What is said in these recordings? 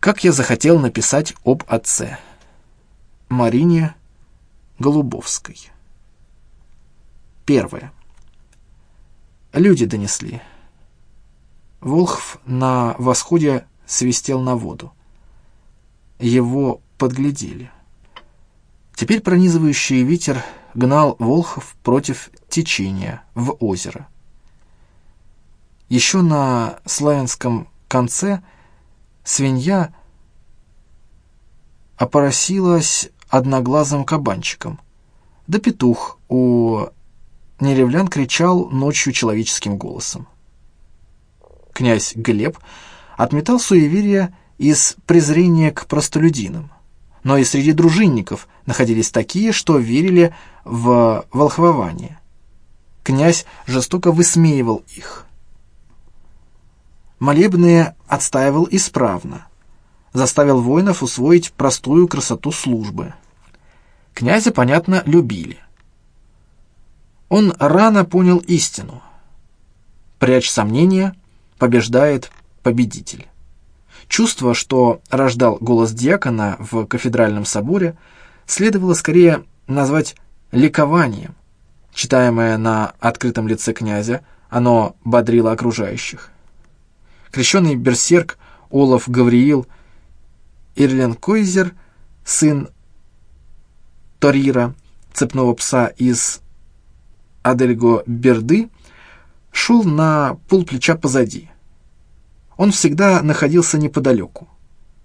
Как я захотел написать об отце. Марине Голубовской. Первое. Люди донесли. Волхв на восходе свистел на воду. Его подглядели. Теперь пронизывающий ветер гнал Волхов против течения в озеро. Еще на славянском конце свинья опоросилась одноглазым кабанчиком, да петух у неревлян кричал ночью человеческим голосом. Князь Глеб отметал суеверия из презрения к простолюдинам, но и среди дружинников находились такие, что верили в волхвование. Князь жестоко высмеивал их – молебные отстаивал исправно, заставил воинов усвоить простую красоту службы. Князя, понятно, любили. Он рано понял истину. Прячь сомнения, побеждает победитель. Чувство, что рождал голос диакона в кафедральном соборе, следовало скорее назвать ликованием. Читаемое на открытом лице князя, оно бодрило окружающих крещеный берсерк Олаф Гавриил Ирленкойзер, сын Торира, цепного пса из Адельго Берды, шел на полплеча позади. Он всегда находился неподалеку.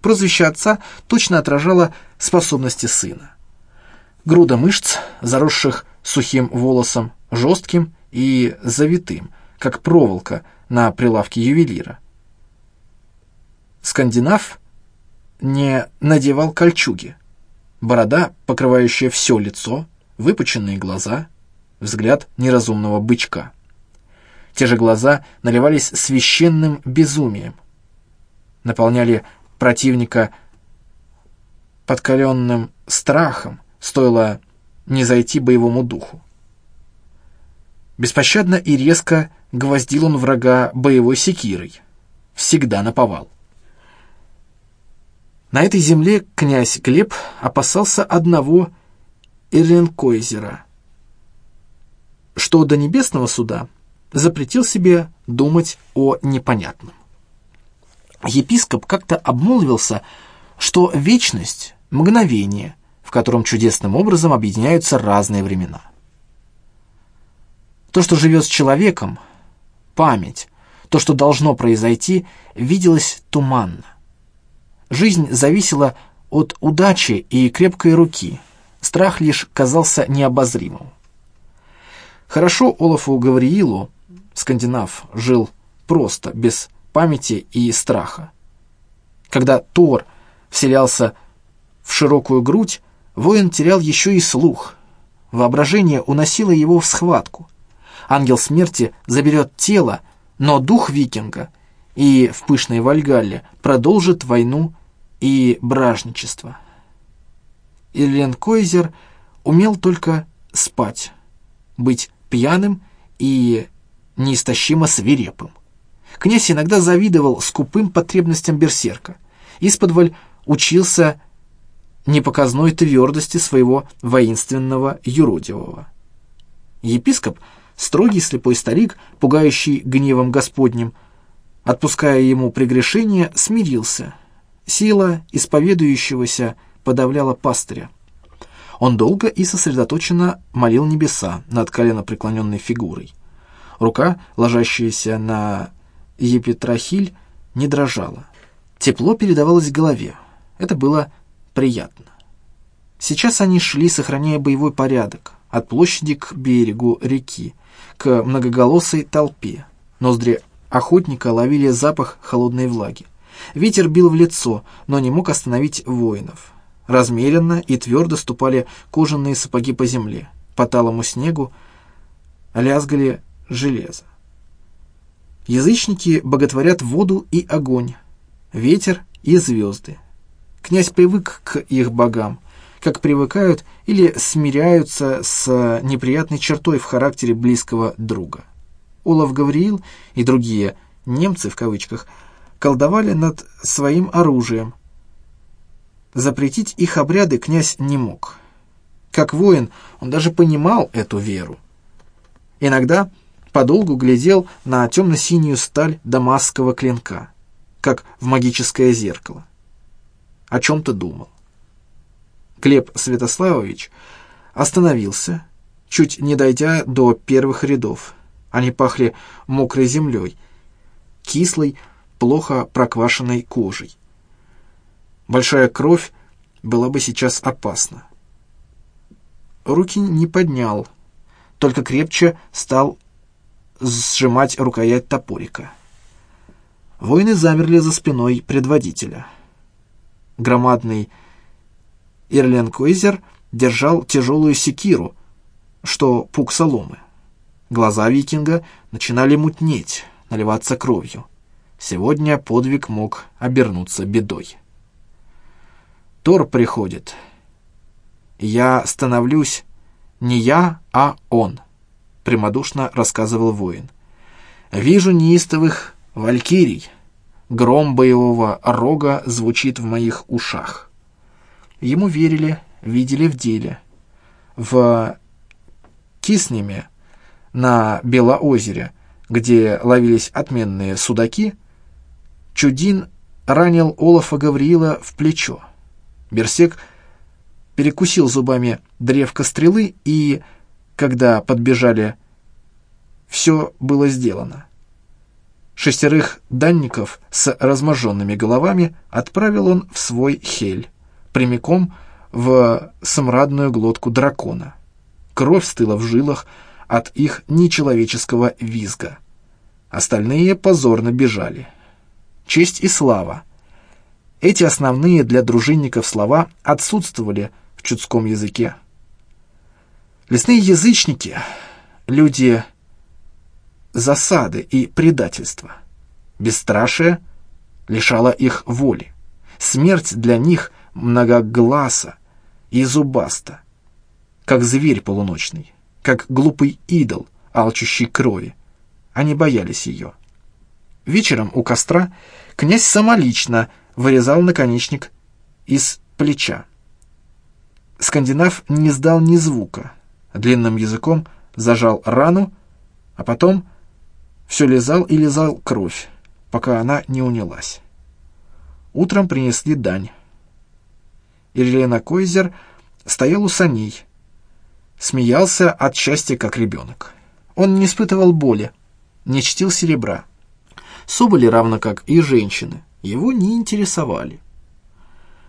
Прозвище отца точно отражало способности сына. Груда мышц, заросших сухим волосом, жестким и завитым, как проволока на прилавке ювелира скандинав не надевал кольчуги. Борода, покрывающая все лицо, выпученные глаза, взгляд неразумного бычка. Те же глаза наливались священным безумием, наполняли противника подкаленным страхом, стоило не зайти боевому духу. Беспощадно и резко гвоздил он врага боевой секирой, всегда наповал. На этой земле князь Глеб опасался одного Эрленкойзера, что до небесного суда запретил себе думать о непонятном. Епископ как-то обмолвился, что вечность — мгновение, в котором чудесным образом объединяются разные времена. То, что живет с человеком, память, то, что должно произойти, виделось туманно. Жизнь зависела от удачи и крепкой руки. Страх лишь казался необозримым. Хорошо Олафу Гавриилу, скандинав, жил просто, без памяти и страха. Когда Тор вселялся в широкую грудь, воин терял еще и слух. Воображение уносило его в схватку. Ангел смерти заберет тело, но дух викинга и в пышной Вальгалле продолжит войну и бражничество. Ильен Койзер умел только спать, быть пьяным и неистощимо свирепым. Князь иногда завидовал скупым потребностям берсерка. Исподволь учился непоказной твердости своего воинственного юродивого. Епископ, строгий слепой старик, пугающий гневом Господним, отпуская ему прегрешение, смирился. Сила исповедующегося подавляла пастыря. Он долго и сосредоточенно молил небеса над колено преклоненной фигурой. Рука, ложащаяся на епитрахиль, не дрожала. Тепло передавалось голове. Это было приятно. Сейчас они шли, сохраняя боевой порядок, от площади к берегу реки, к многоголосой толпе. Ноздри охотника ловили запах холодной влаги. Ветер бил в лицо, но не мог остановить воинов. Размеренно и твердо ступали кожаные сапоги по земле. По талому снегу лязгали железо. Язычники боготворят воду и огонь, ветер и звезды. Князь привык к их богам, как привыкают или смиряются с неприятной чертой в характере близкого друга. Олаф Гавриил и другие «немцы» в кавычках колдовали над своим оружием, запретить их обряды князь не мог. Как воин он даже понимал эту веру. Иногда подолгу глядел на темно-синюю сталь дамасского клинка, как в магическое зеркало. О чем-то думал. Глеб Святославович остановился, чуть не дойдя до первых рядов. Они пахли мокрой землей, кислой, плохо проквашенной кожей. Большая кровь была бы сейчас опасна. Руки не поднял, только крепче стал сжимать рукоять топорика. Воины замерли за спиной предводителя. Громадный Ирлен Койзер держал тяжелую секиру, что пук соломы. Глаза викинга начинали мутнеть, наливаться кровью. Сегодня подвиг мог обернуться бедой. Тор приходит. Я становлюсь не я, а он, прямодушно рассказывал воин. Вижу неистовых валькирий. Гром боевого рога звучит в моих ушах. Ему верили, видели в деле. В Киснеме на Белоозере, где ловились отменные судаки, Чудин ранил Олафа Гавриила в плечо. Берсек перекусил зубами древко стрелы, и, когда подбежали, все было сделано. Шестерых данников с разможенными головами отправил он в свой хель, прямиком в самрадную глотку дракона. Кровь стыла в жилах от их нечеловеческого визга. Остальные позорно бежали. Честь и слава. Эти основные для дружинников слова отсутствовали в чудском языке. Лесные язычники — люди засады и предательства. Бесстрашие лишало их воли. Смерть для них многогласа и зубаста, как зверь полуночный, как глупый идол, алчущий крови. Они боялись ее. Вечером у костра князь самолично вырезал наконечник из плеча. Скандинав не сдал ни звука, длинным языком зажал рану, а потом все лизал и лизал кровь, пока она не унялась. Утром принесли дань. Ирлена Койзер стоял у саней, смеялся от счастья, как ребенок. Он не испытывал боли, не чтил серебра. Соболи, равно как и женщины, его не интересовали.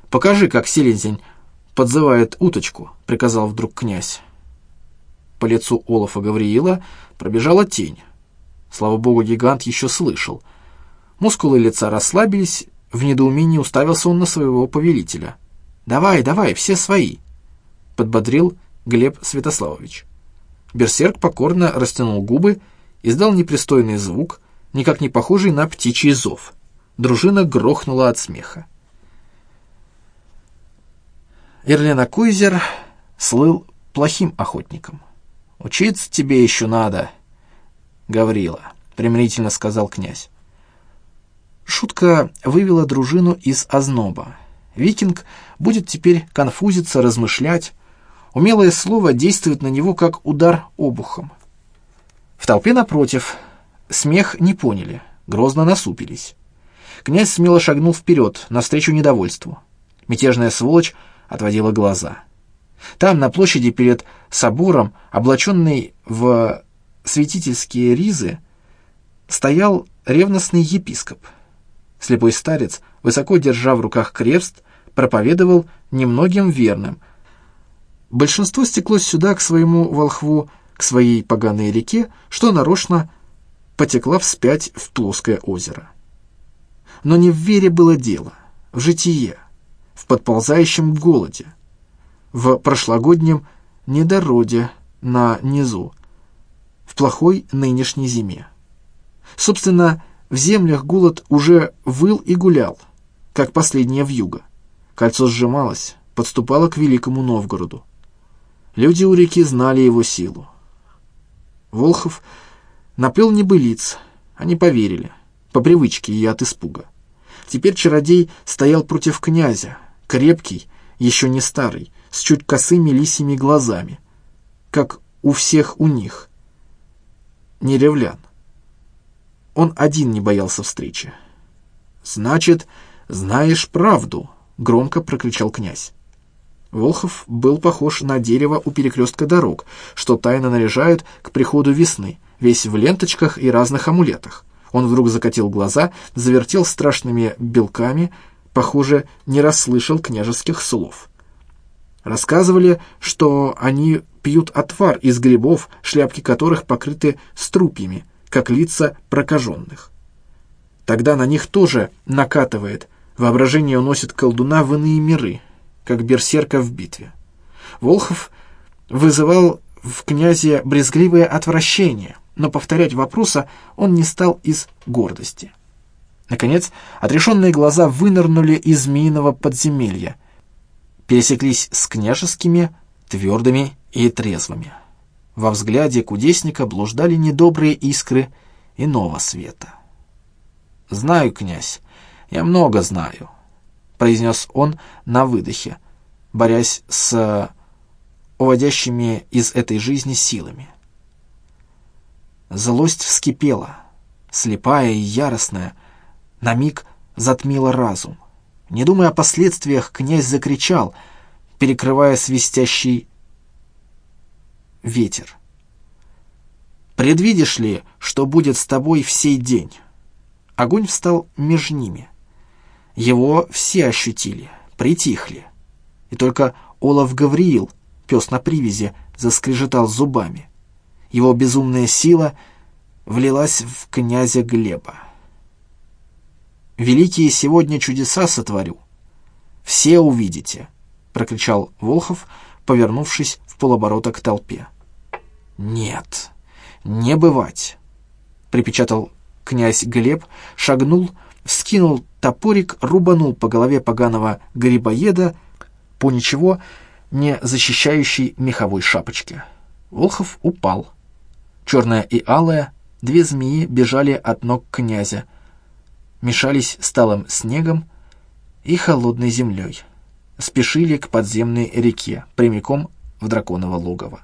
«Покажи, как селезень подзывает уточку», — приказал вдруг князь. По лицу Олафа Гавриила пробежала тень. Слава богу, гигант еще слышал. Мускулы лица расслабились, в недоумении уставился он на своего повелителя. «Давай, давай, все свои!» — подбодрил Глеб Святославович. Берсерк покорно растянул губы, издал непристойный звук, никак не похожий на птичий зов. Дружина грохнула от смеха. Эрлена Куйзер слыл плохим охотником. «Учиться тебе еще надо», Гаврила», — примирительно сказал князь. Шутка вывела дружину из озноба. Викинг будет теперь конфузиться, размышлять. Умелое слово действует на него, как удар обухом. В толпе напротив смех не поняли, грозно насупились. Князь смело шагнул вперед, навстречу недовольству. Мятежная сволочь отводила глаза. Там, на площади перед собором, облаченный в святительские ризы стоял ревностный епископ. Слепой старец, высоко держа в руках крест, проповедовал немногим верным. Большинство стеклось сюда к своему волхву, к своей поганой реке, что нарочно потекла вспять в плоское озеро. Но не в вере было дело, в житие, в подползающем голоде, в прошлогоднем недороде на низу, в плохой нынешней зиме. Собственно, в землях голод уже выл и гулял, как последняя вьюга. Кольцо сжималось, подступало к Великому Новгороду. Люди у реки знали его силу. Волхов наплел небылиц, они поверили, по привычке и от испуга. Теперь чародей стоял против князя, крепкий, еще не старый, с чуть косыми лисими глазами, как у всех у них. Не ревлян. Он один не боялся встречи. «Значит, знаешь правду», — громко прокричал князь. Волхов был похож на дерево у перекрестка дорог, что тайно наряжают к приходу весны, весь в ленточках и разных амулетах. Он вдруг закатил глаза, завертел страшными белками, похоже, не расслышал княжеских слов. Рассказывали, что они пьют отвар из грибов, шляпки которых покрыты струпьями, как лица прокаженных. Тогда на них тоже накатывает, воображение уносит колдуна в иные миры, как берсерка в битве. Волхов вызывал в князе брезгливое отвращение, но повторять вопроса он не стал из гордости. Наконец, отрешенные глаза вынырнули из змеиного подземелья, пересеклись с княжескими, твердыми и трезвыми. Во взгляде кудесника блуждали недобрые искры иного света. «Знаю, князь, я много знаю», — произнес он на выдохе, борясь с уводящими из этой жизни силами. Злость вскипела, слепая и яростная, на миг затмила разум. Не думая о последствиях, князь закричал, перекрывая свистящий ветер. «Предвидишь ли, что будет с тобой в сей день?» Огонь встал между ними. Его все ощутили, притихли. И только Олаф Гавриил, пес на привязи, заскрежетал зубами. Его безумная сила влилась в князя Глеба. «Великие сегодня чудеса сотворю. Все увидите», — прокричал Волхов, повернувшись в полоборота к толпе. «Нет, не бывать!» — припечатал князь Глеб, шагнул, вскинул топорик, рубанул по голове поганого грибоеда по ничего не защищающей меховой шапочке. Волхов упал. Черная и алая, две змеи бежали от ног князя, мешались с снегом и холодной землей. Спешили к подземной реке, прямиком в драконово логово.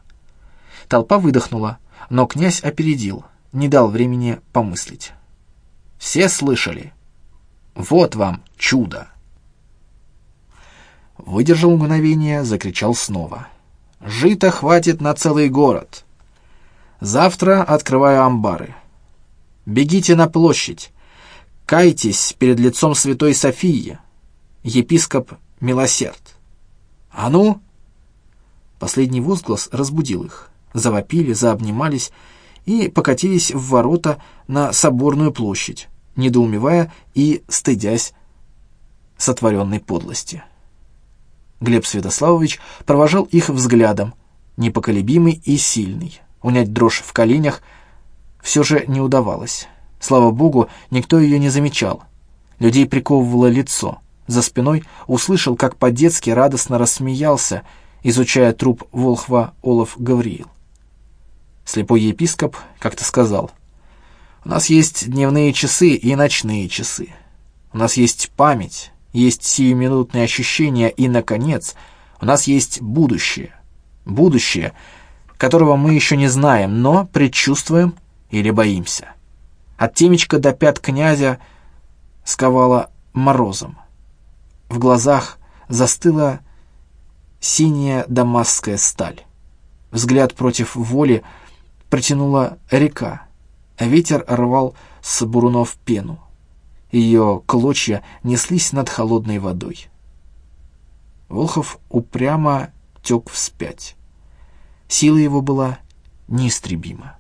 Толпа выдохнула, но князь опередил, не дал времени помыслить. Все слышали. Вот вам чудо. Выдержал мгновение, закричал снова. Жита хватит на целый город. Завтра открываю амбары. Бегите на площадь. Кайтесь перед лицом святой Софии. Епископ Милосерд. А ну! Последний возглас разбудил их завопили, заобнимались и покатились в ворота на Соборную площадь, недоумевая и стыдясь сотворенной подлости. Глеб Святославович провожал их взглядом, непоколебимый и сильный. Унять дрожь в коленях все же не удавалось. Слава богу, никто ее не замечал. Людей приковывало лицо. За спиной услышал, как по-детски радостно рассмеялся, изучая труп Волхва Олаф Гавриил. Слепой епископ как-то сказал, «У нас есть дневные часы и ночные часы. У нас есть память, есть сиюминутные ощущения и, наконец, у нас есть будущее. Будущее, которого мы еще не знаем, но предчувствуем или боимся. От темечка до пят князя сковало морозом. В глазах застыла синяя дамасская сталь. Взгляд против воли — протянула река, ветер рвал с бурунов пену. Ее клочья неслись над холодной водой. Волхов упрямо тек вспять. Сила его была неистребима.